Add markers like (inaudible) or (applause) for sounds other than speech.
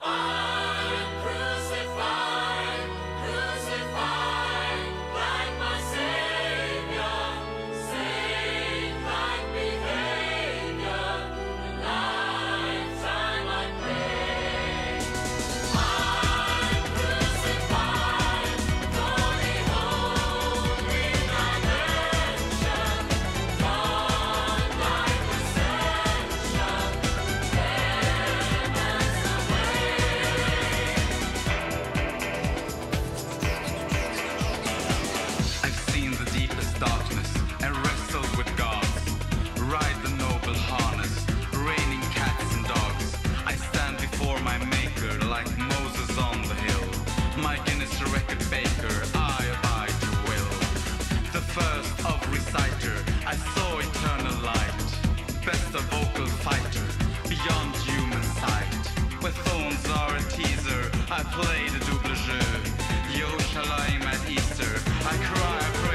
I've (gasps) ah! I eternal light. Best of vocal fighter, beyond human sight. Where thorns are a teaser, I play the double jeu. Yerushalayim at Easter, I cry,